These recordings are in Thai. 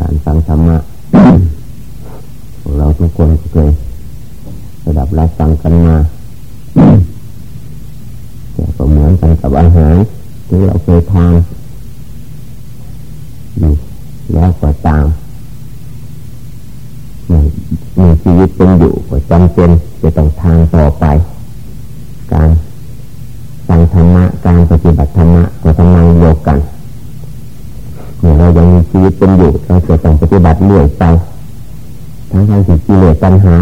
การฟังธรรมะเราทุกคนเคยระดับรับฟังกันมาแต่ก็เหมือนกันกับอาหารที่เราเคยทานอยู่แล้วก็ตามมีชีวิตเป็นอยู่ก็จำเป็นจะต้องทางต่อไป เรื่อยไปทั้งทางสิ่กิเลสปัญหา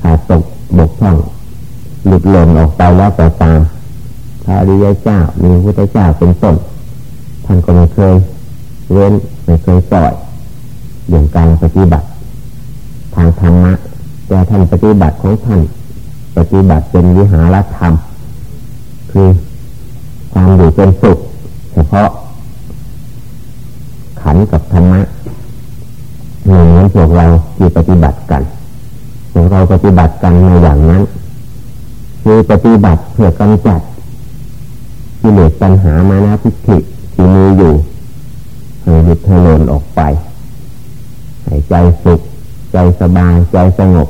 ขาดตกบกพร่องหลุดหล่นออกไปแล้วก็ตามพระริยเจ้ามีพระเจ้าเป็นต้นท่านก็ไม่เคยเว้นไม่เคยปล่อยเรื่องการปฏิบัติ ทางธรรมะแต่ท่านปฏิบัติของท่านปฏิบัติเป็นวิหารธรรม คือความอยู่เป็นสุขเฉพาะขันกับธรรมะ วกเราที่ปฏิบัติกันพวกเราปฏิบัติกันในอย่างนั้นคือปฏิบัติเพื่อกำจัดกิเลสปัญหามานะทิฏฐิที่มีอยู่ให้หยุดให้โลนออกไปให้ใจสุข ใจสบาย ใจสงบ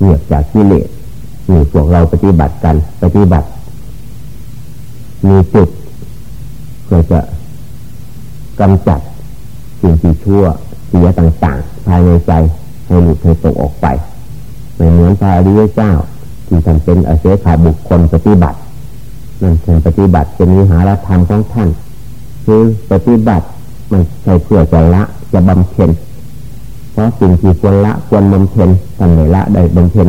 เงียบจากกิเลสนี่พวกเราปฏิบัติกัน ปฏิบัติ มีจุดเพื่อจะกำจัด สิ่งที่ชั่วเสียต่างๆ ภายในใจให้หลุดให้ตกออกไปไม่เหมือนพระอริยเจ้า ที่ท่านเป็นอาเสขาบุคคลปฏิบัตินั่นเป็นปฏิบัติเป็นวิหารธรรมของท่าน คือปฏิบัติมันใช่เพื่อจะละจะบำเพ็ญเพราะสิ่งที่ควรละควรบำเพ็ญทำไหนละได้บำเพ็ญ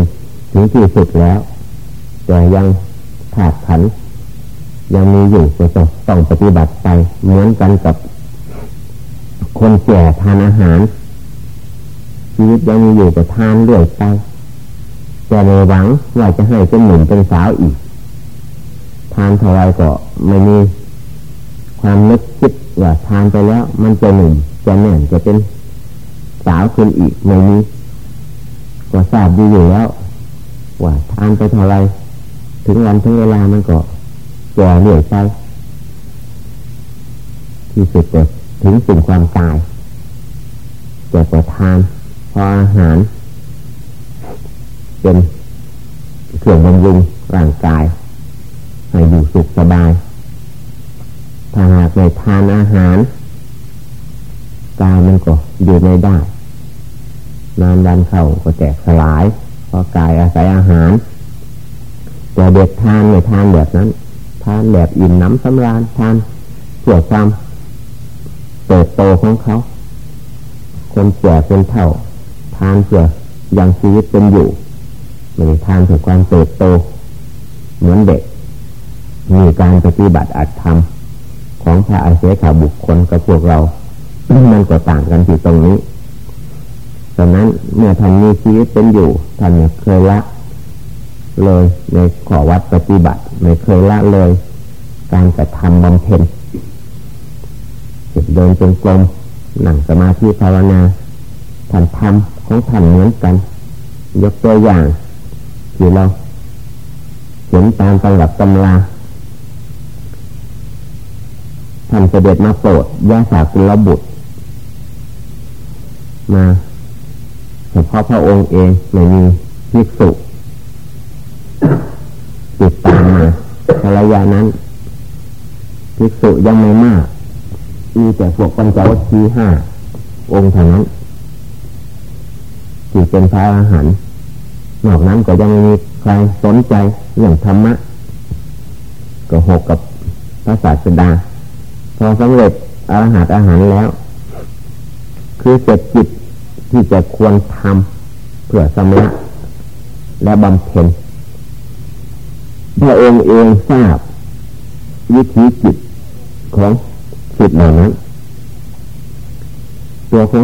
ถึงที่สุดแล้ว แต่ยังขาดขันยังมีอยู่ก็ต้องต้องปฏิบัติไปเหมือนกันกับ คนแก่ทานอาหาร ชีวิตยังมีอยู่ก็ทานเรื่อยไปแต่ในหวังว่าจะให้เป็นหนุ่มเป็นสาวอีก ทานเท่าไรก็ไม่มีความนึกคิดว่าทานไปแล้ว มันจะหนุ่มจะแน่นจะเป็นสาวขึ้นอีกไม่มีก็ทราบดีอยู่แล้ว ว่าทานไปเท่าไรถึงวันถึงเวลามันก็แก่เรื่อยไปที่สุดก็ ถึงสิ่งความตายจะประทานพออาหาร เป็นเครื่องบำรุงร่างกาย ให้อยู่สุขสบาย ถ้าหากไม่ทานอาหารกายมันก็อยู่ไม่ได้ นานดันเข้าก็แตกสลาย เพราะกายอาศัยอาหาร แต่เด็กทานไม่ทานแบบนั้น ทานแบบอิ่มน้ำสำราญทานเพื่อความ เติบโตของเขา คนแก่คนเฒ่า ทานเพื่อยังชีวิตเป็นอยู่ไม่ได้ทานเพื่อความเติบโต เหมือนเด็ก มีการปฏิบัติอัตธรรมของพระอาเสขาบุคคลกับพวกเรามันก็ต่างกันที่ตรงนี้ดังนั้นเมื่อท่านมีชีวิตเป็นอยู่ท่านเคยละ เลยในขอวัดปฏิบัติไม่เคยละเลย การกระทำบำเพ็ญ เดินจงกรมนั่งสมาธิภาวนาท่านทำของท่านเหมือนกัน ยกตัวอย่างที่เราเห็นตามตำรับตำราท่านเสด็จมาโปรดยาสากุลบุตร มาเฉพาะพระองค์เองไม่มีภิกษุติดตามมาระยะนั้นภิกษุยังไม่มาก มีแต่พวกปัญจวัคคีย์ห้าองค์เท่านั้นที่เป็นพระอรหันต์นอกนั้นก็ยังมีใครสนใจเรื่องธรรมะ ก็หกกับพระศาสดา พอสำเร็จอรหัตอาหารแล้ว คือเสร็จจิตที่จะควรทำเพื่อสมละและบำเพ็ญพระองค์เองทราบวิธีจิตของ จิตเหล่านั้น ตัวของ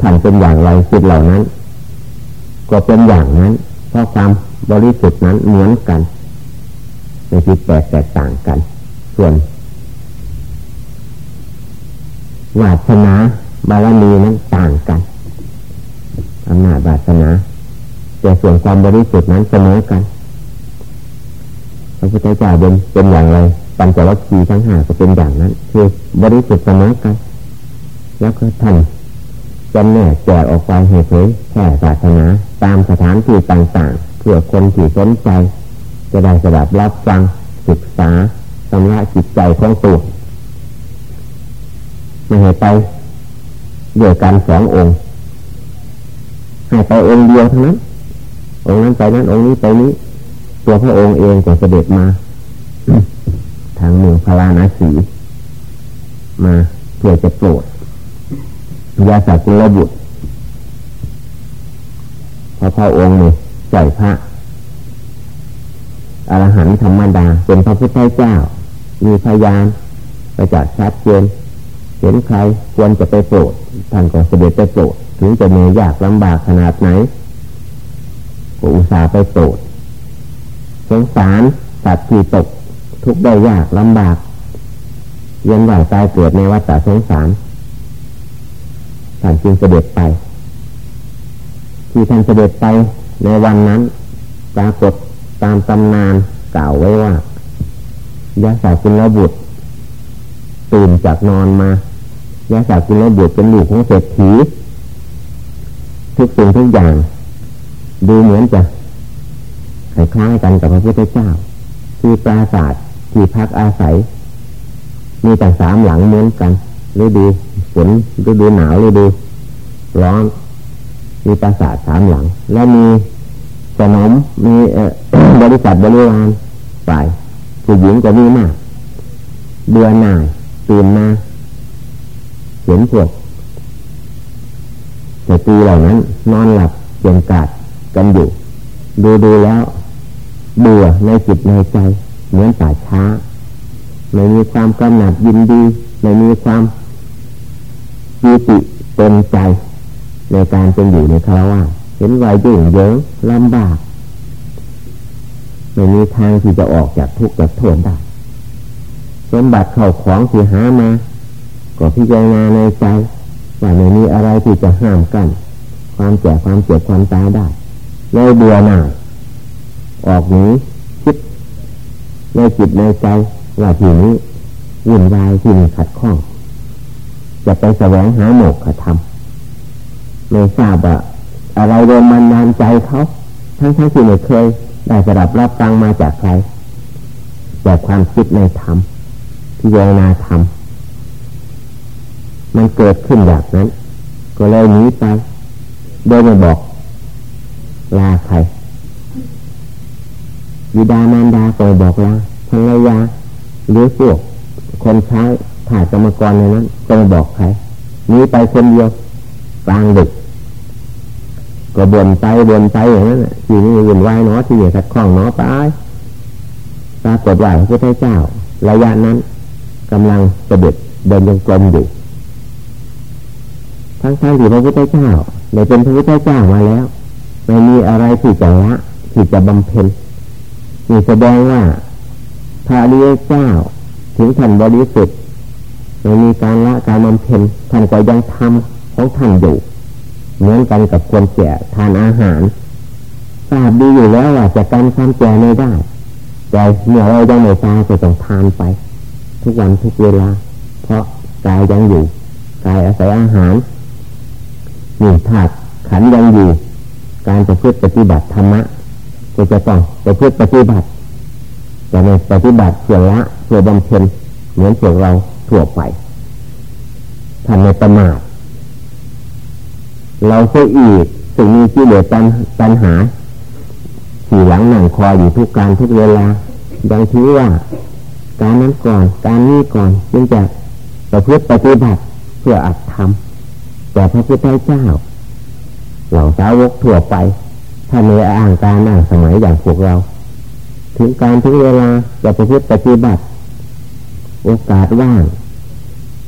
ท่านเป็นอย่างไรจิตเหล่านั้น ก็เป็นอย่างนั้น เพราะความบริสุทธิ์นั้นเหมือนกันในจิตแตกแตกต่างกัน ส่วนวาสนาบารมีนั้นต่างกันอำนาจวาสนา แต่ส่วนความบริสุทธิ์นั้นเสมอกันพระพุทธเจ้าเป็นเป็นอย่างไร ปัญจวัคคีย์ทั้งห้าก็เป็นอย่างนั้น คือบริสุทธิ์เสมอกัน แล้วก็ท่านจำแนกแจกออกไปให้เผยแผ่ศาสนาตามสถานที่ต่างๆ เพื่อคนที่สนใจ จะได้สดับรับฟังศึกษาสำระจิตใจของตัวไม่ให้ไปเดียวกันสององค์ให้ไปองค์เดียวเท่านั้น องค์นั้นไปนั้นองค์นี้ไปนี้ ตัวพระองค์เองจะเสด็จมา ทางเมืองพาราณสี มาเพื่อจะโปรดยาสักุลบุตรพระพระองค์นี่ใส่พระอรหันต์ธรรมดา เป็นพระพุทธเจ้า มีพยานประจักษ์ชัดเจนเห็นใครควรจะไปโปรดท่านก็เสด็จไปโปรดถึงจะเหนื่อยยากลำบากขนาดไหนก็อุตส่าห์ไปโปรดสงสารสัตว์ที่ตก ทุกข์ได้ยากลำบากเยียนไหวตายเกิดในวัฏสงสารท่านจึงเสด็จไป ที่ท่านเสด็จไปในวันนั้นปรากฏตามตำนานกล่าวไว้ว่ายาสาคุณบุตร ตื่นจากนอนมายาสาคุณบุตรเป็นลูกของเศรษฐีทุกสิ่งทุกอย่าง ดูเหมือนจะคล้ายกันกับพระพุทธเจ้า ที่ปราศาสตร์ ที่พักอาศัย มีแต่สามหลังเหมือนกันฤดูฝนฤดูหนาวฤดูร้อนมีปราสาทสามหลัง และมีสนมมีบริษัทบริวารฝ่ายผู้หญิงก็มีมากเดือนหน่ายตื่นมาเห็นพวกแต่ตีเหล่านั้น นอนหลับเยียงกาดกันอยู่ ดูดูแล้ว เบื่อในจิตในใจ เหมือนป่าช้า ไม่มีความกำหนัดยินดี ไม่มีความยีติเป็นใจ ในการเป็นอยู่ในคารวะเห็นวัยยุ่งเยิงลำบากไม่มีทางที่จะออกจากทุกข์จากโทษได้สมบัติเข้าของที่หามาก็พิจารณาในใจว่าไม่มีอะไรที่จะห้ามกัน ความแก่ความเจ็บความตายได้เลยเบื่อหน่ายออกหนีคิด ในจิตในใจว่าทีนี้วุ่นวายที่มีขัดข้อง จะไปแสวงหาโมกขธรรมไม่ทราบว่าอะไรโดนมันนานใจเขา ทั้งทั้งที่ไม่เคย ได้สดับรับฟังมาจากใครจากความคิดในธรรมพิจารณาธรรมมันเกิดขึ้นแบบนั้น ก็เลยหนีไปโดยไม่บอกลาใคร บิดามารดาก็บอกลาภรรยาหรือพวกคนใช้ถ่ายกรรมกรในนั้นก็ไม่บอกใครนีไปคนเดียวกลางดึก ก็บ่นไปบ่นไปอย่างนั้นทีนี้วุ่นวายเนาะที่นี่ขัดข้องเนาะไปปรากฏว่าพระพุทธเจ้า ระยะนั้นกำลังเสด็จเดินยังกลมอยู่ทั้งทั้งที่พระพุทธเจ้าได้เป็นพระพุทธเจ้ามาแล้ว ไม่มีอะไรที่จะละที่จะบำเพ็ญ นี่แสดงว่าพระริยเจ้าถึงท่านบริสุทธิ์ไม่มีการละการบำเพ็ญท่านก็ยังทำของท่านอยู่เหมือนกันกับคนแก่ทานอาหารทราบดีอยู่แล้วว่าจะกันความแก่ไม่ได้แต่เมื่อเรายังไม่ตายก็ต้องทานไป ทุกวันทุกเวลา เพราะกายยังอยู่กายอาศัยอาหารหนึ่งธาขันยังอยู่ การจะพื่อปฏิบัติธรรมะ ก็จะต้องจะพื่อปฏิบัติแต่ในปฏิบัติเพื่อละเพื่อบำเพ็ญเหมือนพวกเราทั่วไปทำในประมาทเราเสียอีกสิ่งนี้ที่เหลือปัญปัญหาขี่หลังหนังคออยู่ทุกการทุกเวลาดังที่ว่า การนั้นก่อนการนี้ก่อนจึงจะประพฤติปฏิบัติเพื่ออัดทำแต่พระพุทธเจ้าเหล่าสาวกทั่วไป ถ้ามีอ่างการอ่างสมัยอย่างพวกเรา ถึงการถึงเวลาจะประพฤติปฏิบัติ โอกาสว่าง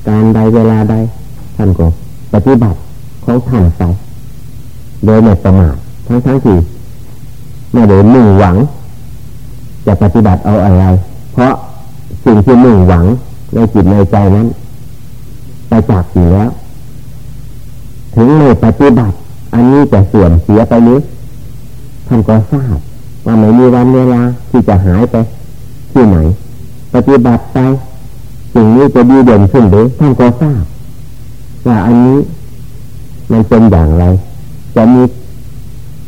การใดเวลาใดท่านก็ปฏิบัติของท่านไปโดยไม่ประมาททั้งทั้งที่ไม่ได้มุ่งหวัง จะปฏิบัติเอาอะไร เพราะสิ่งที่มุ่งหวังในจิตในใจนั้นไปจากอยู่แล้ว ถึงไม่ปฏิบัติ อันนี้จะเสื่อมเสียไปนี้ ท่านก็ทราบว่าไม่มีวันเวลาที่จะหายไป ที่ไหน ปฏิบัติไปสิ่งนี้จะดีเด่นขึ้นหรือท่านก็ทราบว่าอันนี้มันเป็นอย่างไร จะมี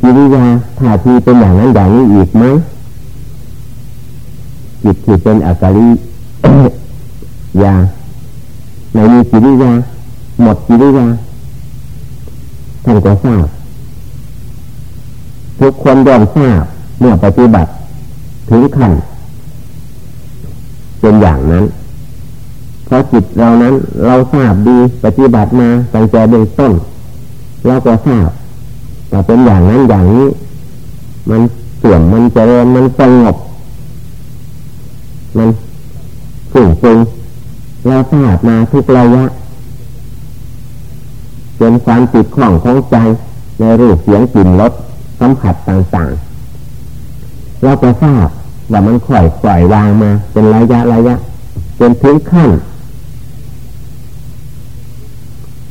กิริยาท่าทีเป็นอย่างนั้นอย่างนี้อีกไหมจิตที่เป็นอากาลิยาในมีกิริยาหมดกิริยาท่านก็ทราบ ทุกคนย่อมทราบเมื่อปฏิบัติ ถึงขั้นเป็นอย่างนั้น เพราะจิตเรานั้นเราทราบดีปฏิบัติมาตั้งแต่เบื้องต้นเราก็ทราบแต่เป็นอย่างนั้นอย่างนี้ มันเสื่อมมันเจริญมันสงบมันฝุ่งฟงเราทราบมาทุกระยะเป็นความติดข้องของใจในรูปเสียงกลิ่นรส สัมผัสต่างๆ เราก็ทราบว่ามันค่อยปล่อยวางมา เป็นระยะระยะจนถึงขั้น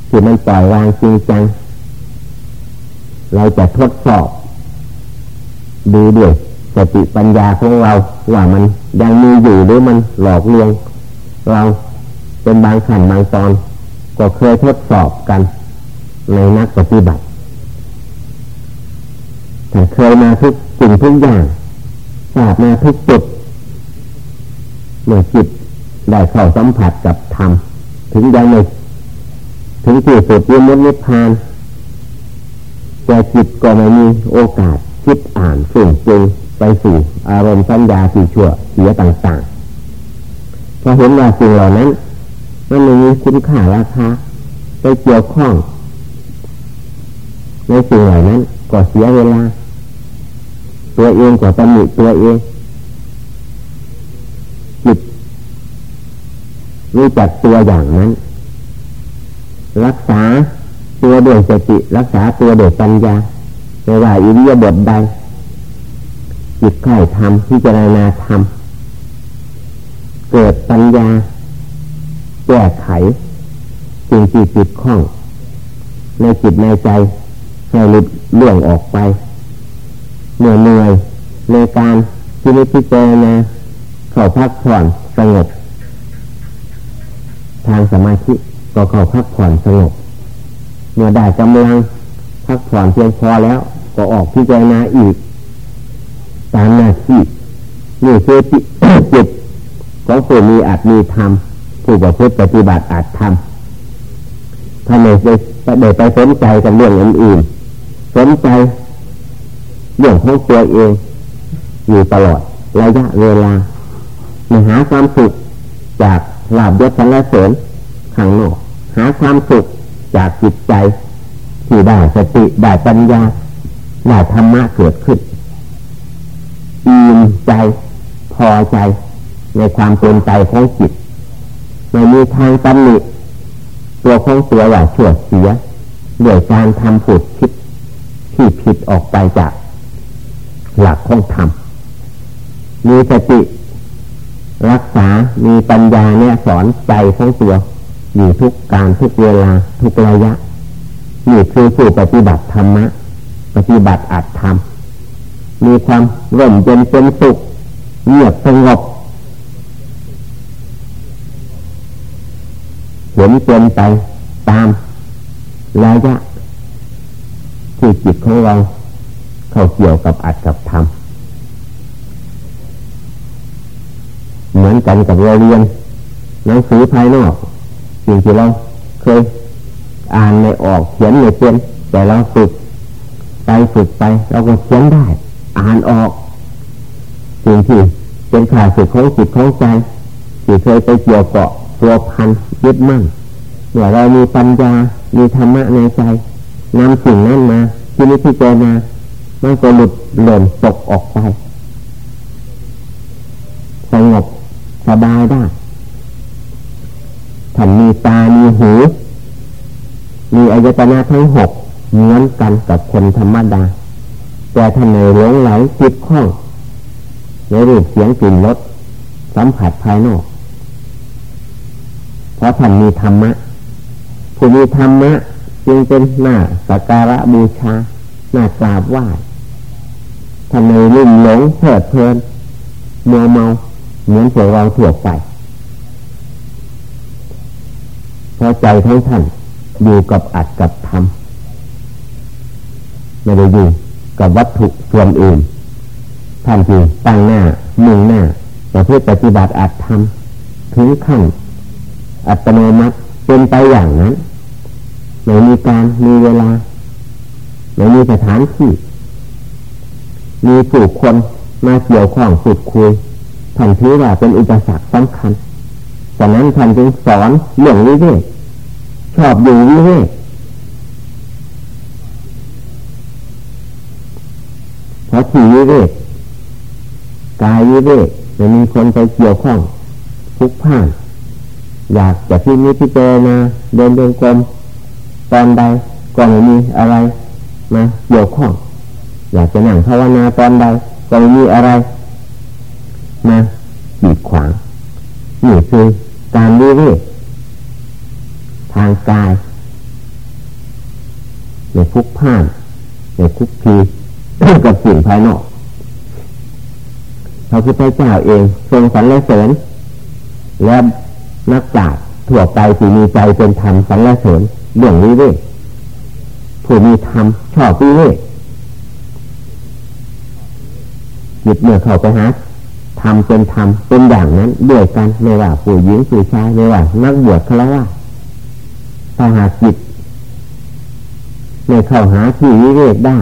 ที่มันปล่อยวางจริงจัง เราจะทดสอบดูด้วยสติปัญญาของเราว่ามันยังมีอยู่หรือมันหลอกลวง เราเป็นบางขั้นบางตอน ก็เคยทดสอบกันในนักปฏิบัติ แต่เคยมาทุกสิ่งทุกอย่างทราบมาทุกจุดเมื่อจิตได้เข้าสัมผัสกับธรรมถึงยังไม่ถึงที่สุดยมุตนิพพานแต่จิตก็ไม่มีโอกาสคิดอ่านสุ่งจริงไปสู่อารมณ์สัญญาที่ชั่วเสียต่างๆพอเห็นว่าสิ่งเหล่านั้นมันม่มีคุณค่าราคาไปเกี่ยวข้อง ในสิ่งเหล่านั้นก็เสียเวลา ตัวเองก็ตำหนิตัวเองจิตรู้จักตัวอย่างนั้น รักษาตัวโดยสติ รักษาตัวโดยปัญญาไม่ว่าอิริยาบถใดจิตไข่ทำพิจารณาทำเกิดปัญญา แก้ไขสิ่งที่จิตข้อง ในจิตในใจให้หลุดเลื่องออกไป เหนื่อยเหนื่อยในการที่นิพิจารณาเข้าพักผ่อนสงบ ทางสมาธิก็เข้าพักผ่อนสงบเมื่อได้กำลังพักผ่อนเพียงพอแล้ว ก็ออกพิจารณาอีก ตามหน้าที่นี่คือจิตของผู้มีอาจมีธรรมผู้ประพฤติปฏิบัติอาจทำถ้าไม่ไปไม่ไปสนใจกับเรื่องอื่นๆสนใจ เรื่องของตัวเองอยู่ตลอดระยะเวลาไม่หาความสุขจากลาบยศสรรเสริญข้างนอกหาความสุขจากจิตใจที่ได้สติได้ปัญญาได้ธรรมะเกิดขึ้นอิ่มใจพอใจในความเป็นใจของจิตไม่มีทางตำหนิตัวของตัวว่าชั่วเสียด้วยการทำผุดคิดที่ผิดออกไปจาก หลักของธรรมมีสติ รักษา มีปัญญาเนี่ยสอนใจของตัวอยู่ทุกการทุกเวลาทุกระยะนี่คือผู้ปฏิบัติธรรมะปฏิบัติอัตธรรม มีความร่มเย็นเป็นสุขเงียบสงบเห็นเป็นไปตามระยะที่จิตของเรา เข้าเกี่ยวกับอัตกับธรรมเหมือนกันกับเราเรียนหนังสือภายนอกสิ่งที่เราเคยอ่านไม่ออกเขียนไม่เป็นแต่เราฝึกไปฝึกไปเราก็เขียนได้ อ่านออกสิ่งที่เป็นข่าสึกของจิตของใจที่เคยไปเกี่ยวเกาะตัวพันยึดมั่นเมื่อเรามีปัญญามีธรรมะในใจนำสิ่งนั้นมาที่นี้ที่เจนา มันก็หลุดหล่นตกออกไปสงบสบายได้ท่านมีตา มีหู มีอายตนะทั้งหกเหมือนกันกับคนธรรมดา แต่ท่านในหลงไหลจิตข้องในรูปเสียงกลิ่นรสสัมผัสภายนอก เพราะท่านมีธรรมะ ผู้มีธรรมะ จึงเป็นหน้าสักการะบูชา หน้ากราบไหว้ ท่านในลุ่มหลงเพลิดเพลินมัวเมาเหมือนพวกเราถั่วไปพอใจทั้งท่านอยู่กับอัดกับทำไม่ได้อยู่กับวัตถุส่วนอื่นท่านที่ตั้งหน้ามุ่งหน้าแต่เพื่อปฏิบัติอัดทำถึงขั้นอัตโนมัติเป็นไปอย่างนั้นไม่มีการมีเวลาไม่มีสถานที่ มีผู้คนมาเกี่ยวข้องพูดคุยท่านถือว่าเป็นอุปสรรคสำคัญจากนั้นท่านจึงสอนเรื่องวิเวกชอบอยู่วิเวกเพราะที่วิเวกกายวิเวกไม่มีคนไปเกี่ยวข้องทุกผ่าน อยากจะที่นี้ที่เจนะเดินเดินกลมตอนใดก็ไม่มีอะไรมาเกี่ยวข้อง อยากจะนั่งภาวนาตอนใดก็ไม่มีอะไรมาขีดขวางนี่คือการวิเวกทางกายในคุกผ่านในคุกทีกับสิ่งภายนอกพระพุทธเจ้าเองทรงสรรเสริญและนักจราทั่วไปที่มีใจเป็นธรรมสรรเสริญเรื่องวิเวกผู้มีธรรมชอบวิเวก จิตเมื่อเข้าไปหาทำเป็นธรรมเป็นอย่างนั้นด้วยกันไม่ว่าผู้หญิงผู้ชายไม่ว่านักบวชคารวะถ้าหากจิตในเข้าหาที่วิเวกได้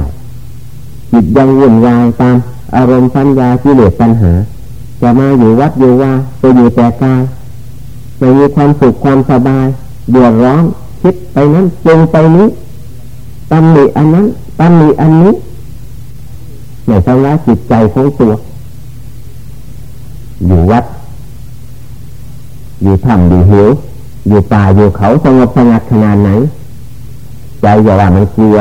จิตยังวุ่นวายตามอารมณ์ปัญญาที่เหลือปัญหา จะมาอยู่วัดอยู่ว่าไปอยู่แต่กายไม่มีความสุขความสบายเดือดร้อนคิดไปนั้นจงไปนี้ตำหนิอันนั้นตำหนิอันนี้ ในสภาวะจิตใจของตัว อยู่วัด อยู่ถ้ำอยู่เหวอยู่ป่าอยู่เขาสงบสงัดขนาดไหน ใจอย่าว่ามันกลัว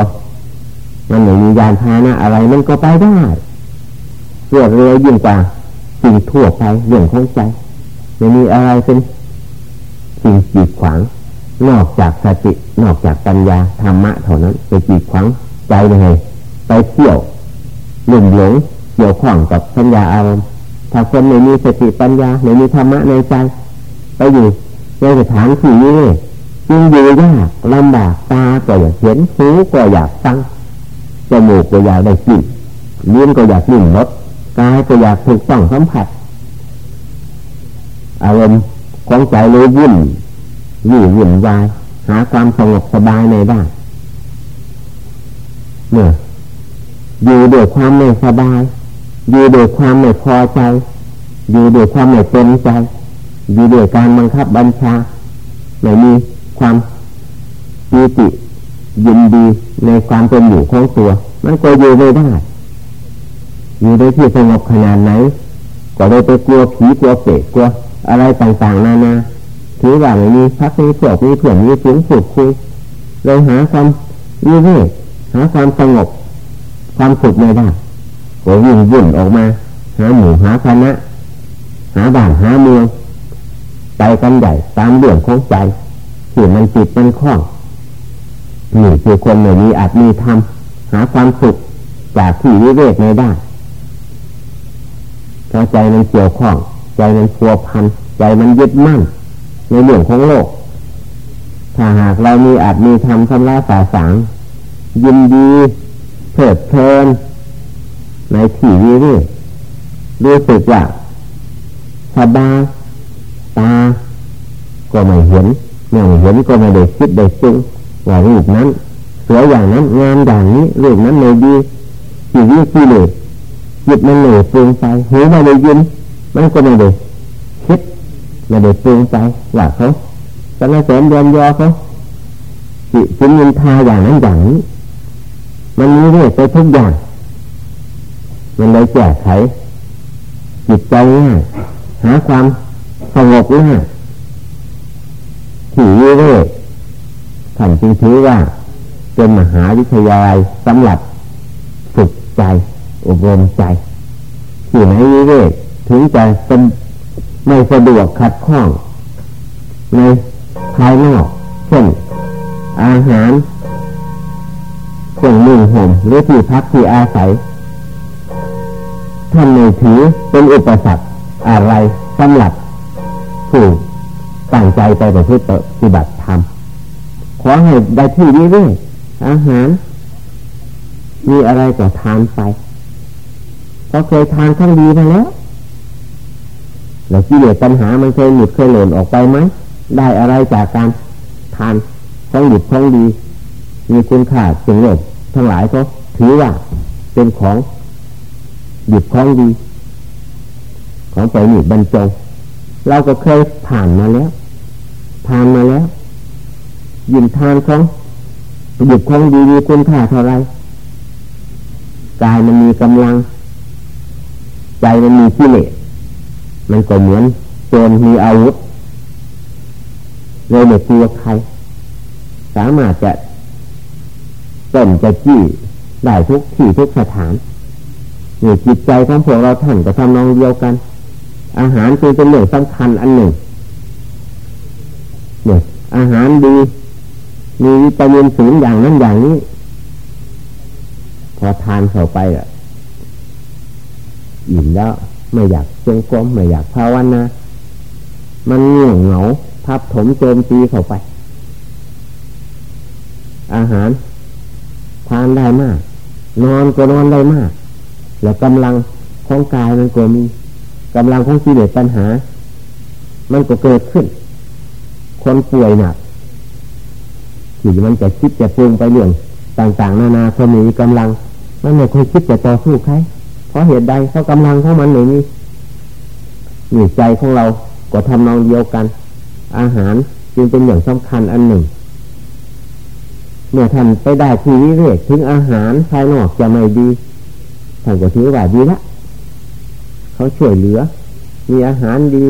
มันไม่มียานพานะอะไรมันก็ไปได้รวดเร็วยิ่งกว่าสิ่งทั่วไปเรื่องของใจไม่มีอะไรเป็นสิ่งจีดขวาง นอกจากสติ นอกจากปัญญาธรรมะเท่านั้นไปจีดขวางใจเลยไปเที่ยว ลุ่มหลงเกี่ยวข้องกับสัญญาอารมณ์ถ้าคนไม่มีสติปัญญาไม่มีธรรมะในใจ ไปอยู่ในสถานที่นี้จึงอยู่ยากลำบากตาก็อยากเห็นหูก็อยากฟังจมูกก็อยากได้กลิ่นลิ้นก็อยากลิ่นรสกายก็อยากถูกต้องสัมผัสอารมณ์ของใจเลยวุ่นยิ่งวุ่นวายหาความสงบสบายในได้เมื่อ อยู่ด้วยความไม่สบาย อยู่ด้วยความไม่พอใจ อยู่ด้วยความไม่เต็มใจ อยู่ด้วยการบังคับบัญชาไม่มีความปีติยินดีในความเป็นอยู่ของตัว มันก็อยู่ไม่ได้ อยู่ในที่สงบขนาดไหน ก็เลยไปกลัวผีกลัวเปรตกลัวอะไรต่างๆนานาถือว่าไม่มีพักมีพวกมีเพื่อนมีฝูงฝูกคุยเลยหาความวิเวกหาความสงบ ความสุขไม่ได้ก็วิ่งวุ่นออกมา หาหมู่หาคณะหาบ้านหาเมืองไปกันใหญ่ตามเรื่องของใจที่มันจิตมันคล้องนี่คือคนไม่มีอาจมีธรรมหาความสุขจากที่วิเวกในได้เพราะใจมันเกี่ยวข้อง ใจมันพัวพัน ใจมันยึดมั่น ในเรื่องของโลก ถ้าหากเรามีอาจมีธรรมชำระสาสางยินดี เพิดเพลินในที่วิเวกรู้สึกว่าสบายตา ก็ไม่เห็นไม่เห็นก็ไม่ได้คิดได้ซึงว่ารูปนั้นสวยอย่างนั้นงามอย่างนี้รูปนั้นเลยดีชีวิตที่เลยจิตมันเลยปรุงไปหูไม่ได้ยินมันก็ไม่ได้คิดไม่ได้ปรุงไปว่าเขาแต่ละแสนยอมยอเขาจิตจินยินทาอย่างนั้นอย่างนี้ มันมีเรื่องไปทุกอย่าง มันเลยแก้ไขจิตใจง่ายหาความสงบง่ายที่วิเวกท่านจึงถือว่า เป็นมหาวิทยาลัยสำหรับฝึกใจอบรมใจที่ไหนวิเวกถึงจะเป็นไม่สะดวกขัดข้องในภายนอกเช่นอาหาร เครื่องมือห่มหรือที่พักที่อาศัยท่านไม่ถือเป็นอุปสรรคอะไรสำหรับผู้ตั้งใจไปประพฤติปฏิบัติธรรมขอให้ได้ที่นี้ด้วยอาหาร มีอะไรก็ทานไปเพราะเคยทานทั้งดีมาแล้วแล้วที่เหลือปัญหามันเคยหลุดเคยหล่นออกไปไหมได้อะไรจากการทานของหยุดของดี มีคุณค่าจึงโลก ทั้งหลายก็ถือว่าเป็นของหยุดของดี ของไปหยุดบรรจงเราก็เคยผ่านมาแล้ว ผ่านมาแล้วยินทานของหยุดของดีมีคุณค่าเท่าไรกายมันมีกำลัง ใจมันมีกิเลสมันก็เหมือนโจรมีอาวุธเลยไม่กลัวใคร สามารถจะ ต้นจะจี้ได้ทุกที่ทุกสถานนี่จิตใจของพวกเราท่านก็ทำนองเดียวกัน อาหารคือเป็นเรื่องสำคัญอันหนึ่งเนี่ยอาหารดี มีวิตามินสูงอย่างนั้นอย่างนี้ พอทานเข้าไปอะอิ่มแล้วไม่อยากจงกรมไม่อยากภาวนามันง่วงเหงาทับถมโจมตีเข้าไป อาหารานได้มาก นอนก็นอนได้มาก แล้วกำลังของกายมันก็มีกำลังของกิเลสปัญหา มันก็เกิดขึ้น คนป่วยหนักที่มันจะคิดจะปรุงไปเรื่องต่างๆ นานาคนมีกำลังมันไม่เคยคิดจะต่อสู้ใครเพราะเหตุใดเขากำลังของมันหนึ่งนี้นี่ใจของเราก็ทำนองเดียวกัน อาหารจึงเป็นอย่างสำคัญอันหนึ่ง เมื่อท่านไปได้ที่วิเวกถึงอาหารภายนอกจะไม่ดีท่านก็ถือว่าดีละเขาช่วยเหลือ มีอาหารดี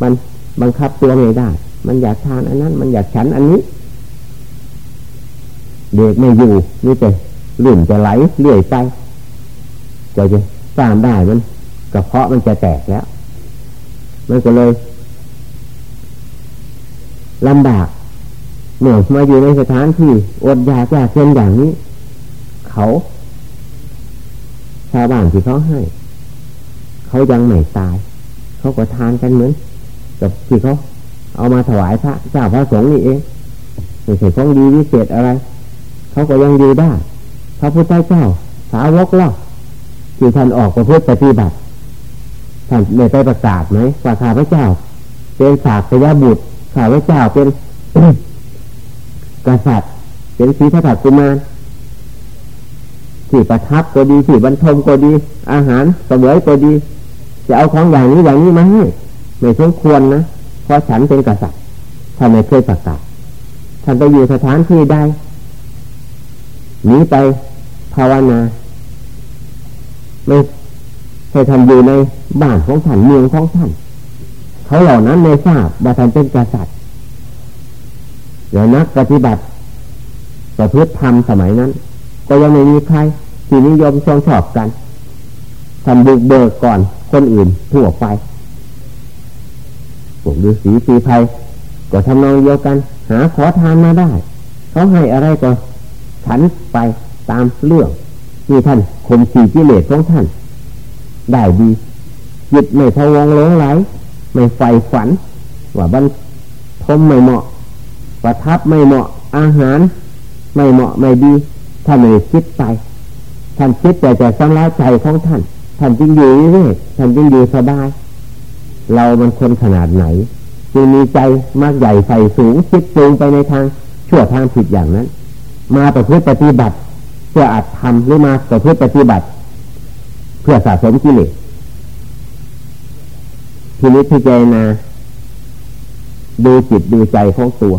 มันบังคับตัวไม่ได้ มันอยากทานอันนั้น มันอยากฉันอันนี้เด็กไม่อยู่นี่แต่ลื่นจะไหลเลื่อยไปจะจะสร้างได้มันกระเพาะมันจะแตกแล้วมันก็เลยลำบาก เมื่อมาอยู่ในสถานที่อดอยากยากเช่นอย่างนี้ เขาชาวบ้านที่เขาให้ เขายังไม่ตาย เขาก็ทานกันเหมือนกับที่เขาเอามาถวายพระเจ้าพระสงฆ์นี่เองไม่ใช่ของดีวิเศษอะไร เขาก็ยังอยู่ได้พระพุทธเจ้า สาวกเล่าที่ท่านออกประพฤติปฏิบัติท่านไม่ได้ประกาศไหมว่าข้าพระเจ้า เป็นศาสตยบุตรข้าพระเจ้าเป็น กษัตริย์เป็นสีทัตกุมารที่ประทับก็ดีที่บรรทมก็ดี อาหารเสวยก็ดี จะเอาของอย่างนี้อย่างนี้มาให้ไม่สมควรนะเพราะฉันเป็นกษัตริย์ท่านไม่เคยประกาศท่านไปอยู่สถานที่ใดหนีไปภาวนาไม่ให้ท่านอยู่ในบ้านของท่านเมืองของท่านเขาเหล่านั้นไม่ทราบว่าท่านเป็นกษัตริย์ เดี๋ยวนักปฏิบัติประพฤติธรรมสมัยนั้น ก็ยังไม่มีใครที่นิยมชมชอบกันทำบุกเบิกก่อนคนอื่นทั่วไปพวกฤาษีสีภัยก็ทำนองเดียวกัน หาขอทานมาได้ เขาให้อะไรก็ฉันไปตามเรื่องที่ท่านข่มขีกิเลสของท่าน ได้ดีจิตไม่พะวงหลงไหล ไม่ไฟฝัน ว่าบรรทมไม่เหมาะ ประทับไม่เหมาะอาหาร ไม่เหมาะไม่ดีท่านไม่คิดไปท่านคิดแต่จะสำลักใจของท่านท่านจึงอยู่เรื่อยท่านจึงอยู่สบาย เรามันคนขนาดไหนจึงมีใจมากใหญ่ใส่สูงคิดปรุงไปในทางชั่วทางผิดอย่างนั้น มาประพฤติปฏิบัติ เพื่ออัดทำหรือมาประพฤติปฏิบัติ เพื่อสะสมกิเลสทีนี้พิจารณาดูจิตดูใจของตัว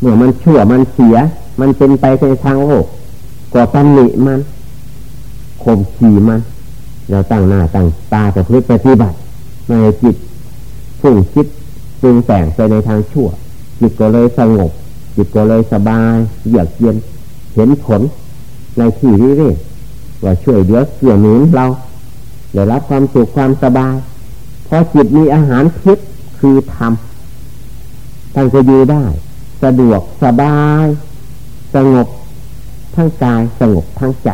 เมื่อมันชั่วมันเสีย มันเป็นไปในทางโลกก็ตำหนิมันข่มขี่มันเราตั้งหน้าตั้งตาประพฤติปฏิบัติในจิตฟุ้งคิดปรุงแต่งไปในทางชั่ว จิตก็เลยสงบ จิตก็เลยสบายเยือกเย็นเห็นผลในที่นี้เรื่อยว่าช่วยเหลือเกี่ยหนุนเราได้รับความสุขความสบายพอจิตมีอาหารพิษคือธรรมท่านจะอยู่ได้ สะดวกสบายสงบทั้งกายสงบทั้งใจ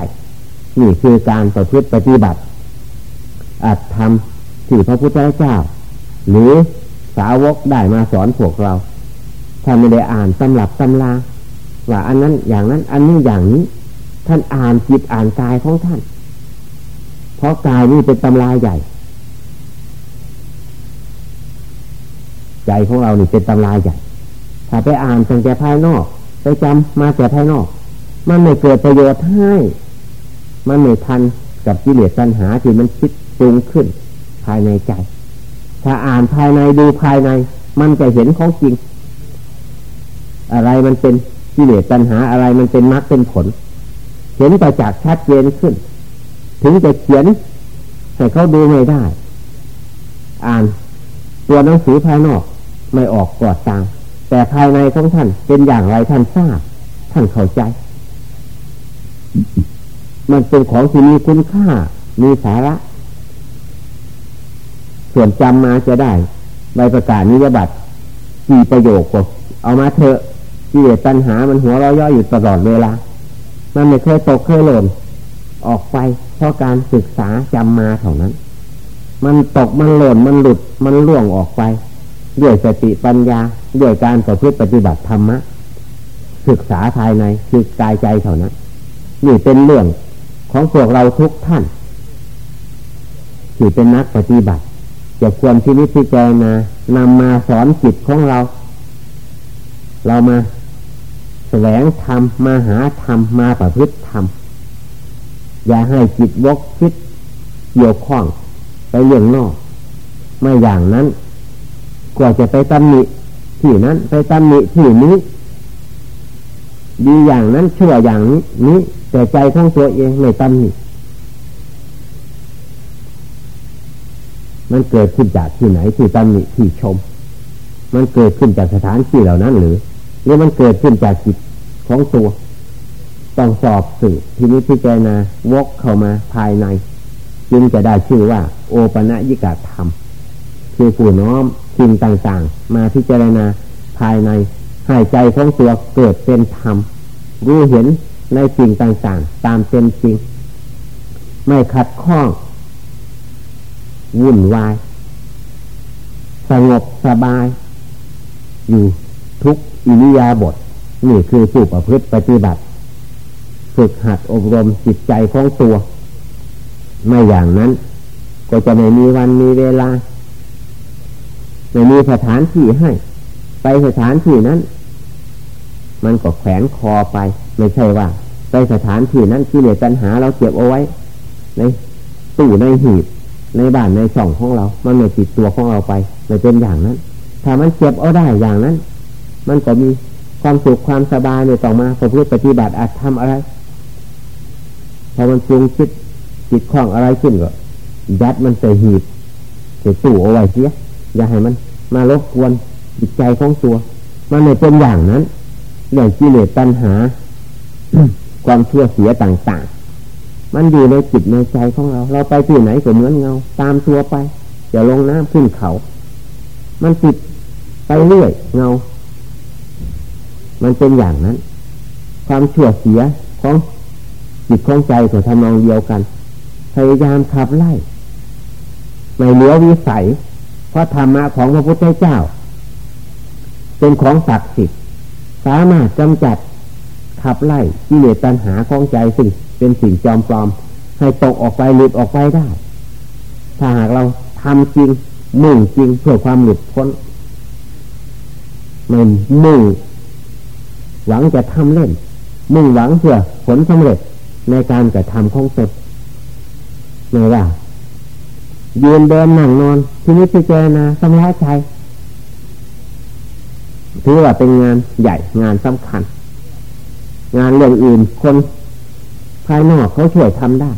นี่คือการประพฤติปฏิบัติอาจทำที่พระพุทธเจ้า หรือสาวกได้มาสอนพวกเรา ถ้าไม่ได้อ่านตำหลับตำลาว่าอันนั้นอย่างนั้นอันนี้อย่างนี้ ท่านอ่านจิตอ่านกายของท่าน เพราะกายนี่เป็นตำราใหญ่ ใจของเรานี่เป็นตำราใหญ่ ถ้าไปอ่านตั้งแต่ภายนอก ไปจำมาแต่ภายนอก มันไม่เกิดประโยชน์ให้ มันไม่ทันกับกิเลสปัญหาที่มันคิดปรุงขึ้น ภายในใจ ถ้าอ่านภายในดูภายใน มันจะเห็นของจริง อะไรมันเป็นกิเลสปัญหาอะไรมันเป็นมรรคเป็นผล เห็นประจักษ์ชัดเจนขึ้น ถึงจะเขียนให้เขาดูไม่ได้ อ่านตัวหนังสือภายนอกไม่ออกกอดตาม แต่ภายในของท่านเป็นอย่างไรท่านทราบ ท่านเข้าใจ มันเป็นของที่มีคุณค่า มีสาระ ส่วนจำมาจะได้ใบประกาศนิยบัตรกี่ประโยคก็เอามาเถอะกิเลสตัณหา มันหัวเราะย่ออยู่ตลอดเวลา มันไม่เคยตกเคยหล่นออกไปเพราะการศึกษาจำมาเท่านั้น มันตกมันหล่นมันหลุดมันล่วงออกไป ด้วยสติปัญญา ด้วยการประพฤติปฏิบัติธรรมะศึกษาภายในคือกายใจเท่านั้นนี่เป็นเรื่องของพวกเราทุกท่านที่เป็นนักปฏิบัติ จะควรที่นิพพานานำมาสอนจิตของเรา เรามาแสวงธรรมมาหาธรรมมาประพฤติธรรมอย่าให้จิตวกคิดเกี่ยวข้องไปเรื่องนอก ไม่อย่างนั้น กว่าจะไปตำหนิที่นั้นไปตำหนิที่นี้ ดีอย่างนั้นชั่วอย่างนี้นี้แต่ใจของตัวเองไม่ตำหนิมันเกิดขึ้นจากที่ไหนที่ตำหนิที่ชม มันเกิดขึ้นจากสถานที่เหล่านั้นหรือหรือมันเกิดขึ้นจากจิตของตัวต้องสอบสืบทีนี้พิจารณาวกเข้ามาภายใน จึงจะได้ชื่อว่า โอปะยิกาธรรม คือผู้น้อม สิ่งต่างๆ มาพิจารณาภายในให้ใจของตัวเกิดเป็นธรรมรู้เห็นในสิ่งต่างๆ ตามเป็นจริง ไม่ขัดข้องวุ่นวาย สงบสบาย อยู่ทุกอิริยาบถนี่คือสู่ประพฤติปฏิบัติ ฝึกหัดอบรมจิตใจของตัว ไม่อย่างนั้น ก็จะไม่มีวันมีเวลา ไม่มีสถานที่ให้ ไปสถานที่นั้น มันก็แขวนคอไป ไม่ใช่ว่า ไปสถานที่นั้นที่เหลือปัญหาเราเก็บเอาไว้ ในตู้ในหีบ ในบ้านในช่องของเรา มันไม่ติดตัวของเราไปไม่เป็นอย่างนั้น ถ้ามันเก็บเอาได้อย่างนั้น มันก็มีความสุขความสบายในต่อมาพอพูดปฏิบัติอาจทำอะไรพอมันปรุงคิดจิตคล้องอะไรขึ้นก็ยัดมันใส่หีบใส่ตู้เอาไว้เสียอย่าให้มัน มารบกวนจิตใจของตัว มันไม่เป็นอย่างนั้นเรื่องกิเลสตัณหา ความชั่วเสียต่างๆ มันอยู่ในจิตในใจของเรา เราไปที่ไหนก็เหมือนเงา ตามตัวไปจะลงน้ำขึ้นเขา มันติดไปเรื่อยเงา มันเป็นอย่างนั้น ความชั่วเสียของจิตของใจก็ทำนองเดียวกัน พยายามขับไล่ไม่เหลือวิสัย ราะธรรมะของพระพุทธเจ้า เป็นของศักดิ์สิทธิ์สามารถกำจัดขับไล่กิเลสตัณหาของใจซึ่งเป็นสิ่งจอมปลอม ให้ตกออกไปหลุดออกไปได้ ถ้าหากเราทำจริงมุ่งจริงเพื่อความหลุดพ้นไม่มุ่งหวังจะทำเล่น มุ่งหวังเพื่อผลสำเร็จในการกระทำของตนไม่ว่า ยืนเดินนั่งนอนทีนี้พิจารณาสำลักใจถือว่าเป็นงานใหญ่งานสำคัญ งานเรื่องอื่นคนภายนอกเขาช่วยทำได้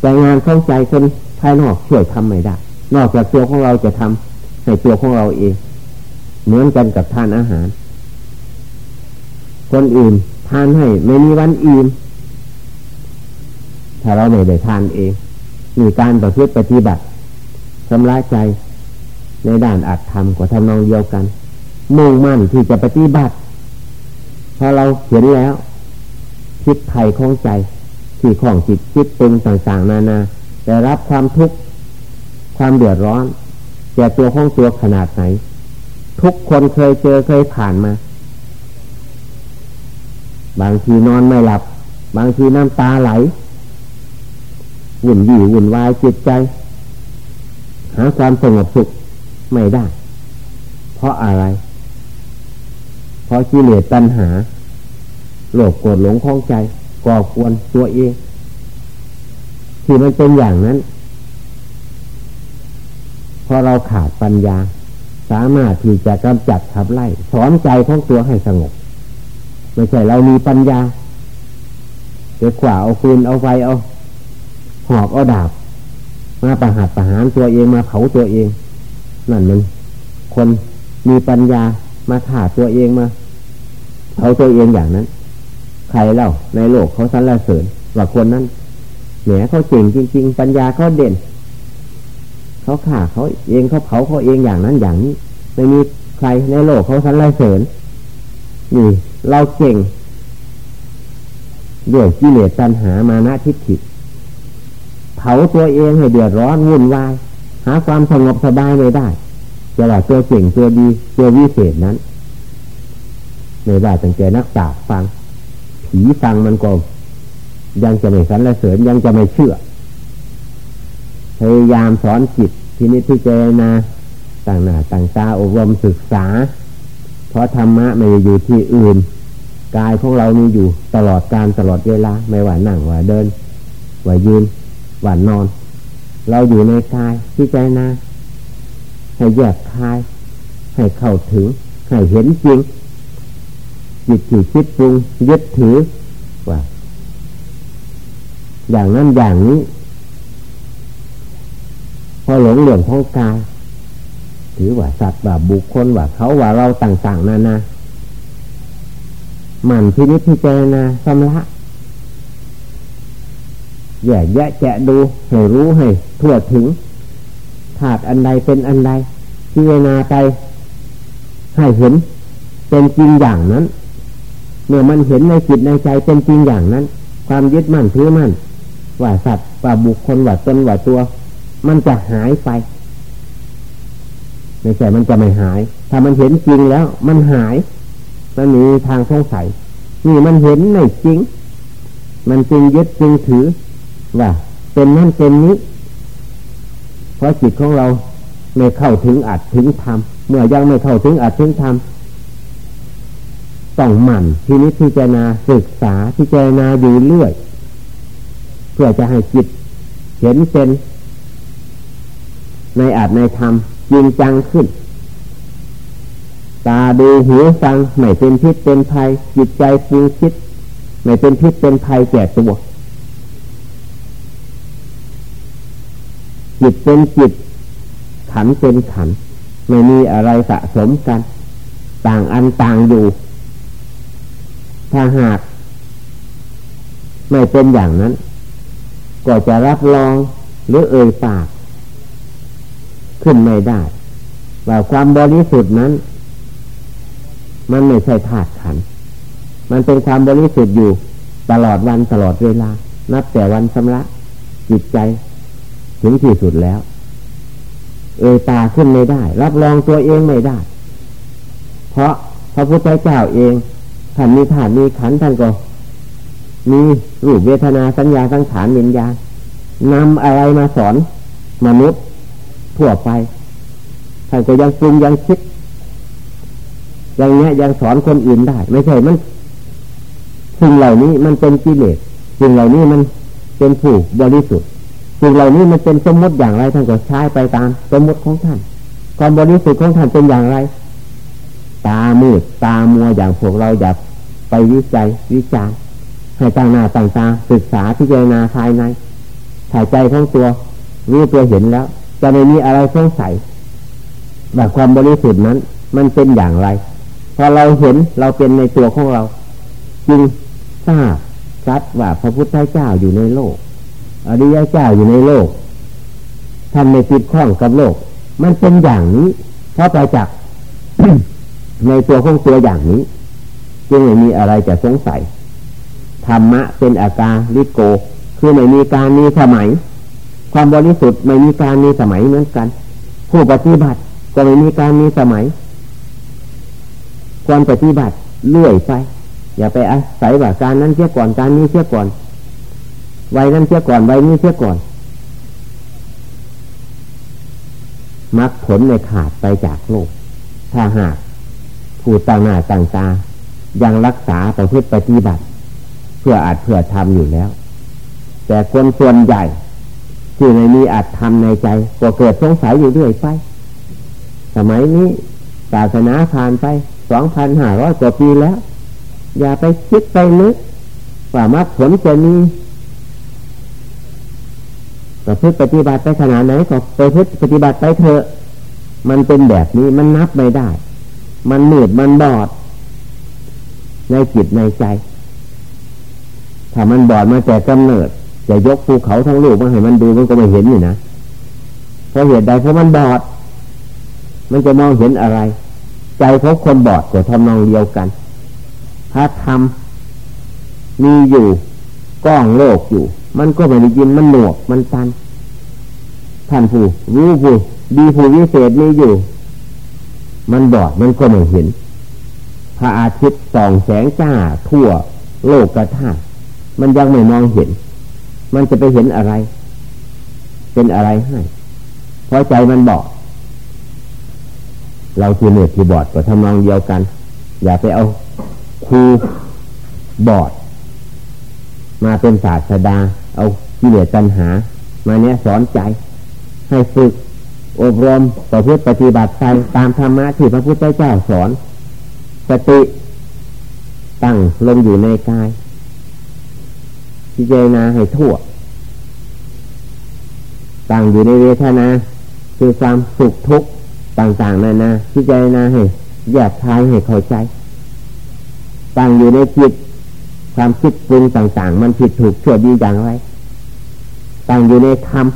แต่งานเข้าใจคนภายนอกช่วยทำไม่ได้ นอกจากตัวของเราจะทำในตัวของเราเอง เหมือนกันกับทานอาหาร คนอื่นทานให้ไม่มีวันอิ่มถ้าเราไม่ได้ทานเองมีการประพฤติปฏิบัติ ชำระใจในด้านอัตธรรมกว่าทำนองเดียวกัน มุ่งมั่นที่จะปฏิบัติพอเราเห็นแล้ว คิดไถ่ของใจ ที่ของจิตคิดปรุงต่างๆ นานาแต่รับความทุกข์ความเดือดร้อนแก่ตัวของตัวขนาดไหน ทุกคนเคยเจอเคยผ่านมา บางทีนอนไม่หลับ บางทีน้ำตาไหล วุ่นวี่วุ่นวายจิตใจ หาความสงบสุขไม่ได้ เพราะอะไร เพราะกิเลสตัณหาโลภโกรธหลงข้องใจ ก่อควรตัวเอง ที่มันเป็นอย่างนั้นพอเราขาดปัญญา สามารถที่จะกำจัดขับไล่สอนใจของตัวให้สงบ ไม่ใช่เรามีปัญญาเดี๋ยวขวาเอาคืนเอาไฟเอาหอกเอาดาบ มาประหัตประหารตัวเองมาเผาตัวเอง นั่นมันคนมีปัญญามาฆ่าตัวเองมาเผาตัวเองอย่างนั้น ใครเล่าในโลกเขาสรรเสริญว่าคนนั้นแหมเขาเก่งจริง ๆ ปัญญาเขาเด่นเขาฆ่าเขาเองเขาเผาเขาเองอย่างนั้นอย่างนี้ไม่มีใครในโลกเขาสรรเสริญนี่เราเก่งด้วยกิเลสตัณหามานะทิฏฐิ ผาตัวเองให้เดือดร้อนวุ่นวาย หาความสงบสบายไม่ได้จะว่าตัวเก่งตัวดีตัววิเศษนั้นไม่ได้ตั้งแต่นักปราชญ์ฟัง ผีฟังมันก็ยังจะไม่สรรเสริญยังจะไม่เชื่อพยายามสอนจิตทีนี้ที่เจนาต่างหน้าต่างตาอบรมศึกษา เพราะธรรมะไม่อยู่ที่อื่นกายของเรานี่อยู่ตลอดการตลอดเวลา ไม่ว่านั่งว่าเดิน ว่ายืน ว่านอน เราอยู่ในกายที่ใจนาให้แยกคาย ให้เข้าถึง ให้เห็นจริง จิตที่คิดปรุงยึดถือว่า อย่างนั้นอย่างนี้ พอหลงเหลื่อมของกาย ถือว่าสัตว์ว่าบุคคลว่าเขาว่าเราต่างๆนานา มันพินิจพิจารณาสำละ แยกแยะแจะดูให้รู้ให้ทั่วถึงถาดอันใดเป็นอันใดพิจารณาไปให้เห็นเป็นจริงอย่างนั้น เมื่อมันเห็นในจิตในใจเป็นจริงอย่างนั้น ความยึดมั่นถือมั่นว่าสัตว์ว่าบุคคลว่าตนว่าตัว มันจะหายไปไม่ใช่มันจะไม่หาย ถ้ามันเห็นจริงแล้ว มันหายมันมีทางสงสัยนี่มันเห็นในจริง มันจริงยึดจริงถือ ว่าเป็นนั่นเป็นนี้เพราะจิตของเราไม่เข้าถึงอัดถึงธรรมเมื่อยังไม่เข้าถึงอัดถึงธรรมต้องหมั่นทีนี้พิจารณาศึกษาพิจารณาอยู่เรื่อย เพื่อจะให้จิตเห็นเป็นในอาจในธรรมจริงจังขึ้น ตาดูหูฟังไม่เป็นพิษเป็นภัยจิตใจปรุงคิด ไม่เป็นพิษเป็นภัยแก่ตัว จิตเป็นจิต ขันเป็นขัน ไม่มีอะไรสะสมกัน ต่างอันต่างอยู่ ถ้าหาก ไม่เป็นอย่างนั้น ก็จะรับรองหรือเอ่ยปาก ขึ้นไม่ได้ว่าความบริสุทธิ์นั้น มันไม่ใช่ธาตุขัน มันเป็นความบริสุทธิ์อยู่ตลอดวันตลอดเวลา นับแต่วันชำระจิตใจ ถึงที่สุดแล้ว เอตาขึ้นไม่ได้ รับรองตัวเองไม่ได้ เพราะพระพุทธเจ้าเองท่านมีธาตุมีขันท่านก็มีรูปเวทนาสัญญาสังขารวิญญาณนำอะไรมาสอนมนุษย์ทั่วไปท่านก็ยังปรุงยังคิดอย่างเงี้ยยังสอนคนอื่นได้ ไม่ใช่มันสิ่งเหล่านี้มันเป็นกิเลสสิ่งเหล่านี้มันเป็นผู้บริสุทธิ์ สิ่งเหล่านี้มันเป็นสมมติอย่างไรท่านก็ใช้ไปตามสมมติของท่าน ความบริสุทธิ์ของท่านเป็นอย่างไร ตามืดตามัวอย่างพวกเราอยากไปวิจัยวิจารให้ตั้งหน้าตั้งตาศึกษาพิจารณาภายในถ่ายใจของตัวรู้ตัวเห็นแล้ว จะไม่มีอะไรสงสัยว่าความบริสุทธิ์นั้น มันเป็นอย่างไร พอเราเห็นเราเป็นในตัวของเรา จึงทราบชัดว่าพระพุทธเจ้าอยู่ในโลก อริยเจ้าอยู่ในโลกทำในติดข้องกับโลก มันเป็นอย่างนี้ เพราะไปจากในตัวของตัวอย่างนี้ จึงไม่มีอะไรจะสงสัย ธรรมะเป็นอาการลิโก คือไม่มีการมีสมัย ความบริสุทธิ์ไม่มีการมีสมัยเหมือนกัน ผู้ปฏิบัติก็ไม่มีการมีสมัย ความปฏิบัติเลื่อยไป อย่าไปอาศัยว่าการนั้นเสียก่อนการนี้เสียก่อน วัยนั้นเสียก่อนวัยนี้เสียก่อนมักผลในขาดไปจากโลก ถ้าหากผู้ต่างหน้าต่างตา ยังรักษาประพฤติปฏิบัติ เพื่ออาจเพื่อทำอยู่แล้ว แต่คนส่วนใหญ่ ที่ไม่มีอาจทำในใจก็เกิดสงสัยอยู่เรื่อยไป สมัยนี้ศาสนาผ่านไปสองพันห้าร้อยกว่าปีแล้ว อย่าไปคิดไปนึกว่ามรรคผลจะมี ประพฤติปฏิบัติไปขนาดไหนก็ไปพฤติปฏิบัติไปเถอะ มันเป็นแบบนี้มันนับไม่ได้ มันมืดมันบอด ในจิตในใจ ถ้ามันบอดมาแต่กำเนิด จะยกภูเขาทั้งลูกมาให้มันดูมันก็ไม่เห็นอยู่นะเพราะเหตุใดเพราะมันบอด มันจะมองเห็นอะไร ใจของคนบอดก็ทำนองเดียวกันถ้าทำมีอยู่ก้องโลกอยู่ มันก็ไม่ได้ยินมันหนวกมันตันท่านผู้รู้ผู้ดีผู้วิเศษนี่อยู่ มันบอดมันก็ไม่เห็น พระอาทิตย์ส่องแสงจ้าทั่วโลกกระทามันยังไม่มองเห็น มันจะไปเห็นอะไร เป็นอะไรให้เพราะใจมันบอดเราคือเหนือที่บอดก็ทำนองเดียวกัน อย่าไปเอาครูบอด มาเป็นศาสดา เอากิเลสตัณหา มาเนี้ยสอนใจ ให้ฝึกอบรมต่อเพื่อปฏิบัติไปตามธรรมะที่พระพุทธเจ้าสอน สติตั้งลงอยู่ในกายพิจารณาให้ทั่ว ตั้งอยู่ในเวทนาคือความสุขทุกข์ต่างๆนานาพิจารณาให้แยกทายให้เข้าใจ ตั้งอยู่ในจิต ความคิดปรุงต่าง ๆ มันผิดถูกชั่วดีอย่างไรตั้งอยู่ในธรรม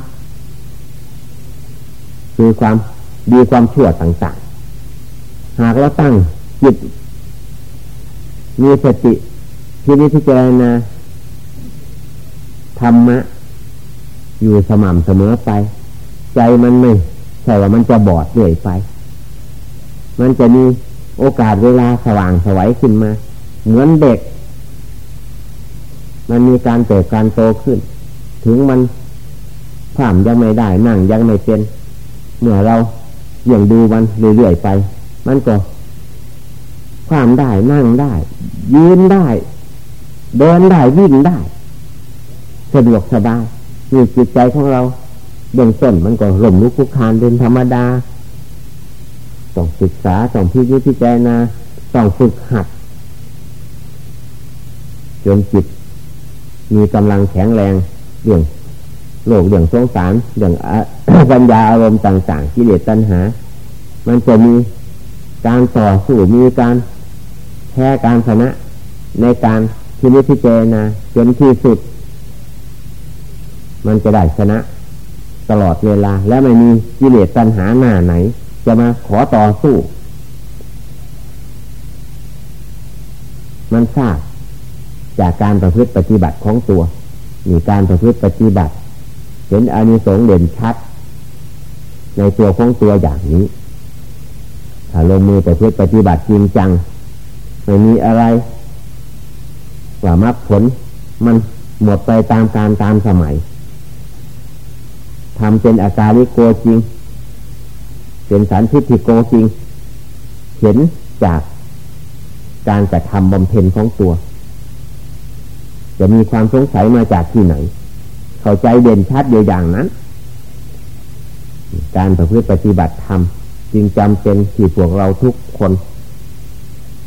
คือความดีความชั่วต่าง ๆ หากเราตั้งจิต มีสติที่นิพจารณาธรรมะ อยู่สม่ำเสมอไป ใจมันไม่ใช่ว่ามันจะบอดเรื่อยไป มันจะมีโอกาสเวลาสว่างสวัยขึ้นมา เหมือนเด็ก มันมีการเติบการโตขึ้น ถึงมันผ่ามยังไม่ได้นั่งยังไม่เป็นเมื่อเราอย่างดูมันเรื่อยๆไป มันก็ความได้นั่งได้ ยืนได้ เดินได้วิ่งได้สะดวกสบายมีจิตใจของเราเบื้องต้นมันก็หล่มลุกคุกคานเป็นธรรมดา ต้องศึกษาต้องพิจิตพิจารณาต้องฝึกหัดจนจิต มีกำลังแข็งแรงเรื่องโลกเรื่องสงสารเรื่องปัญญาอารมณ์ต่างๆกิเลสตัณหา มันจะมีการต่อสู้มีการแพ้การชนะในการทีนิพิจารณาจนที่สุด มันจะได้ชนะ ตลอดเวลา และไม่มีกิเลสตัณหาหน้าไหน จะมาขอต่อสู้ มันทราบ จากการประพฤติปฏิบัติของตัวมีการประพฤติปฏิบัติ เห็นอานิสงส์เด่นชัด ในตัวของตัวอย่างนี้ ถ้าลงมือประพฤติปฏิบัติจริงจังไม่มีอะไรว่ามรรคผลมันหมดไปตามการตามสมัยทำเป็นอาการิโกจริง เป็นสารพิธีโกจริง เห็นจากการกระทำบำเพ็ญของตัว จะมีความสงสัยมาจากที่ไหน เข้าใจเด่นชัดเดียวอย่างนั้น การประพฤติปฏิบัติธรรมจึงจำเป็นที่พวกเราทุกคน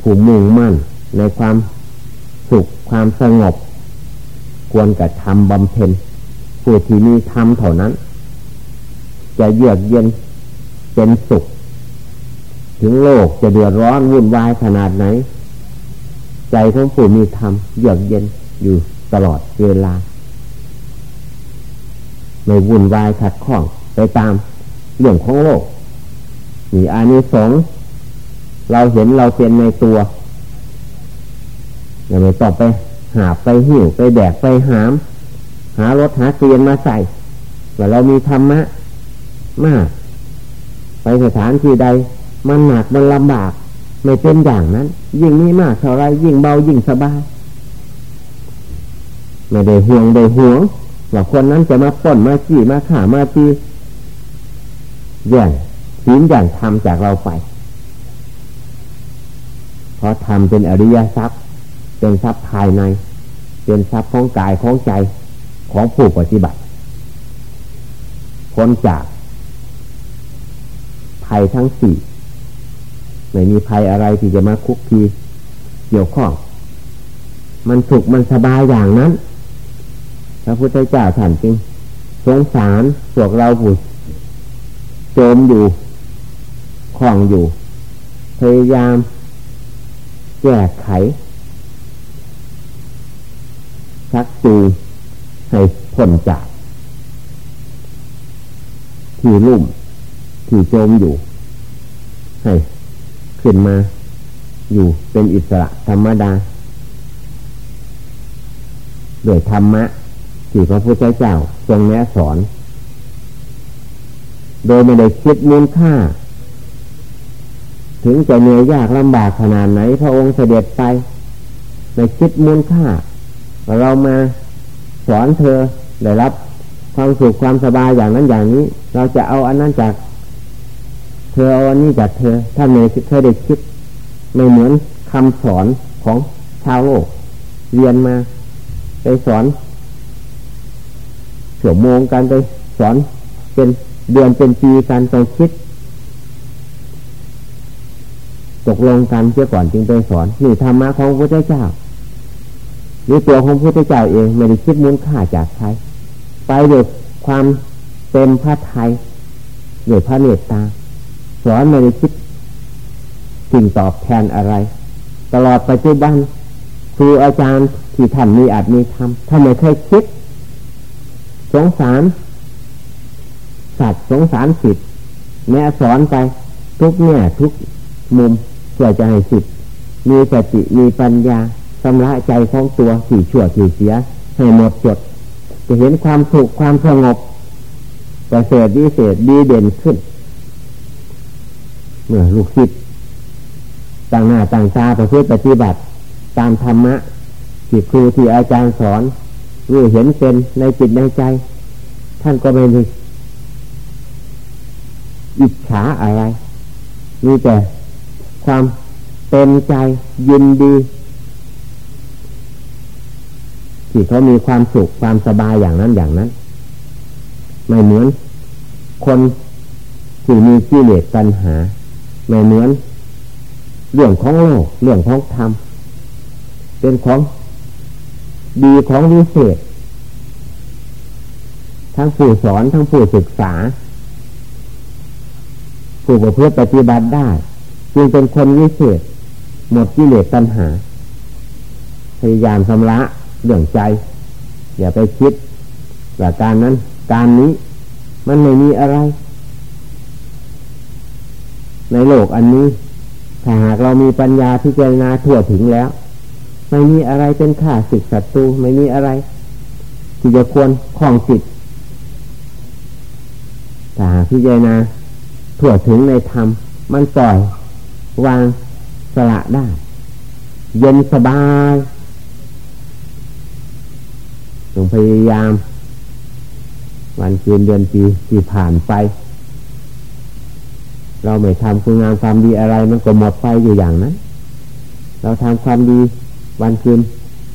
ผู้มุ่งมั่นในความสุขความสงบ ควรกระทำบำเพ็ญผู้ที่มีธรรมเท่านั้น จะเยือกเย็นเป็นสุข ถึงโลกจะเดือดร้อนวุ่นวายขนาดไหน ใจของผู้มีธรรมเยือกเย็น อยู่ตลอดเวลา ไม่วุ่นวายขัดข้องไปตามเรื่องของโลกมีอานิสงส์เราเห็นเราเป็นในตัวอย่าไปต่อไปหาไปหิวไปแดกไปหาม หารถหาเตียนมาใส่ว่าเรามีธรรมะมาก ไปสถานที่ใด มันหนักมันลำบาก ไม่เป็นอย่างนั้น ยิ่งนี้มากเท่าไรยิ่งเบายิ่งสบาย ไม่ได้ห่วงได้ห่วงว่าคนนั้นจะมาป้นมาจี้มาข่ามาตีแย่งศีลอย่างทำจากเราไป เพราะทำเป็นอริยทรัพย์ เป็นทรัพย์ภายใน เป็นทรัพย์ของกายของใจของผู้ปฏิบัติพ้นจากภัยทั้งสี่ไม่มีภัยอะไรที่จะมาคุกคีเกี่ยวข้อง มันสุขมันสบายอย่างนั้น พระพุทธเจ้าท่านจริงสงสารพวกเราผู้โจมอยู่คล้องอยู่ พยายามแก้ไขชักจูงให้พ้นจาก ที่ลุ่ม ที่โจมอยู่ ให้ขึ้นมา อยู่เป็นอิสระธรรมดา โดยธรรมะ ที่พระพุทธเจ้าทรงแนะสอน โดยไม่ได้คิดมูลค่า ถึงจะเหนื่อยยากลำบากขนาดไหน พระองค์เสด็จไปไม่คิดมูลค่า เรามาสอนเธอได้รับความสุขความสบายอย่างนั้นอย่างนี้ เราจะเอาอันนั้นจาก เธอเอาอันนี้จากเธอ ถ้าไม่เคยได้คิดไม่เหมือนคำสอนของชาวโลก เรียนมาไปสอน เสี่วโมงกันไปสอนเป็นเดือนเป็นปีกันต้องคิด ตกลงกันเสียก่อนจึงไปสอนนี่ธรรมะของพระเจ้าหรือตัวของพระเจ้าเองไม่ได้คิดมูลค่าจากใครไปด้วยความเต็มพระไทยด้วยพระเมตตา สอนไม่ได้คิดสิ่งตอบแทนอะไร ตลอดปัจจุบันครูอาจารย์ที่ท่านมีอาจมีทำท่านไม่เคยคิด สงสารสัตว์สงสารสิทธิ์แม่สอนไปทุกเนี่ยทุกมุมเพื่อจะให้สิทธิ์มีสติมีปัญญาสำระใจของตัวสี่ชั่วสี่เสีย ให้หมดจด จะเห็นความสุขความสงบประเสริฐดีเศษดีเด่นขึ้น เมื่อลูกศิษย์ต่างหน้าต่างตาประพฤติปฏิบัติ ตามธรรมะที่ครูที่อาจารย์สอน รู้เห็นเป็นในจิตในใจ ท่านก็ไม่ได้อิจฉาอะไร มีแต่ความเต็มใจยินดี ที่เขามีความสุขความสบายอย่างนั้นอย่างนั้น ไม่เหมือน คนที่มีกิเลสปัญหา ไม่เหมือน เรื่องของโลกเรื่องของธรรมเป็นของ ดีของวิเศษ ทั้งผู้สอนทั้งผู้ศึกษา ผู้ประพฤติปฏิบัติได้ จึงเป็นคนวิเศษ หมดกิเลสปัญหา พยายามชำระเรื่องใจ อย่าไปคิดว่าการนั้น การนี้มันไม่มีอะไร ในโลกอันนี้ถ้าหากเรามีปัญญาพิจารณาทั่วถึงแล้ว ไม่มีอะไรเป็นข้าศึกศัตรูไม่มีอะไร ที่จะควรคล้องจิตถ้าหากพิจารณาทั่วถึงในธรรม มันปล่อยวางสละได้ เย็นสบายจงพยายาม วันคืนเดือนปีที่ผ่านไป เราไม่ทำคุณงามความดีอะไร มันก็หมดไปอยู่อย่างนั้น เราทำความดี วันคืน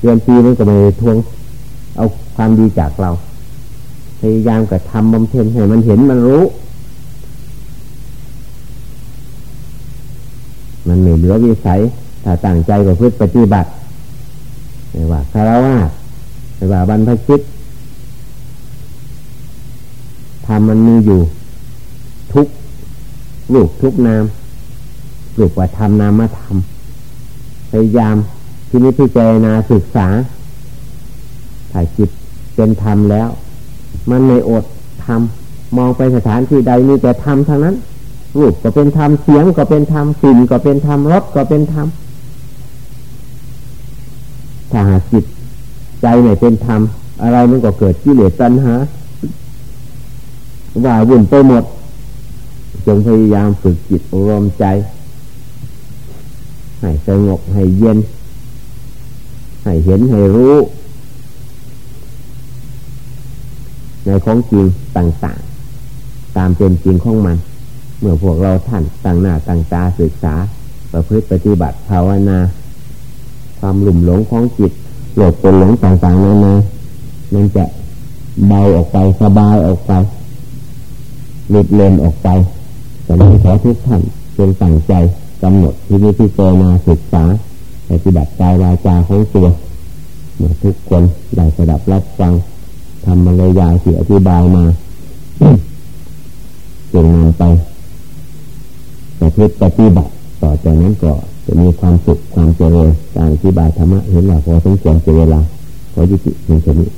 เดือนปีมันก็ไม่ทวง เอาความดีจากเรา พยายามกับทำบำเพ็ญให้มันเห็นมันรู้ มันไม่เหลือวิสัย ถ้าตั้งใจกับพืชปฏิบัติไม่ว่าคารวะแต่ว่าบรรพชิตทำมันมีอยู่ ทุกลูกทุกนามลูกว่าทำนามมาทำพยายาม ที่นี้พิจารณาศึกษาถ่ายจิตเป็นธรรมแล้ว มันไม่อดทำมองไปสถานที่ใดมีแต่ธรรมทั้งนั้นรูปก็เป็นธรรมเสียงก็เป็นธรรมสิ่นก็เป็นธรรมรสก็เป็นธรรมถ้าหาจิตใจไม่เป็นธรรมอะไรมันก็เกิดกิเลสตัณหา ว่าวุ่นไปหมด จงพยายามฝึกจิตอบรมณ์ใจ ให้สงบให้เย็น ให้เห็นให้รู้ ในของจริงต่างๆ ตามเป็นจริงของมัน เมื่อพวกเราท่านต่างหน้าต่างตาศึกษา ประพฤติปฏิบัติภาวนา ความหลุ่มหลงของจิตหลดเป็นหลงต่างๆนานามันจะเบาออกไปสบายออกไปหลุดเลนออกไปแต่ในขอทุกท่านเป็นตั้งใจกำหนดที่นี้ที่เจนาศึกษา ปฏิบัติกายวาจาของตัวเมื่อทุกคนได้สดับรับฟังทำบรรยายที่อธิบายมาจึงนำไปประพฤติปฏิบัติต่อจากนั้นก็จะมีความสุขความเจริญการอธิบายธรรมะเห็นว่าพอสมควรเจเวลาขอยุติเพียงเท่านี้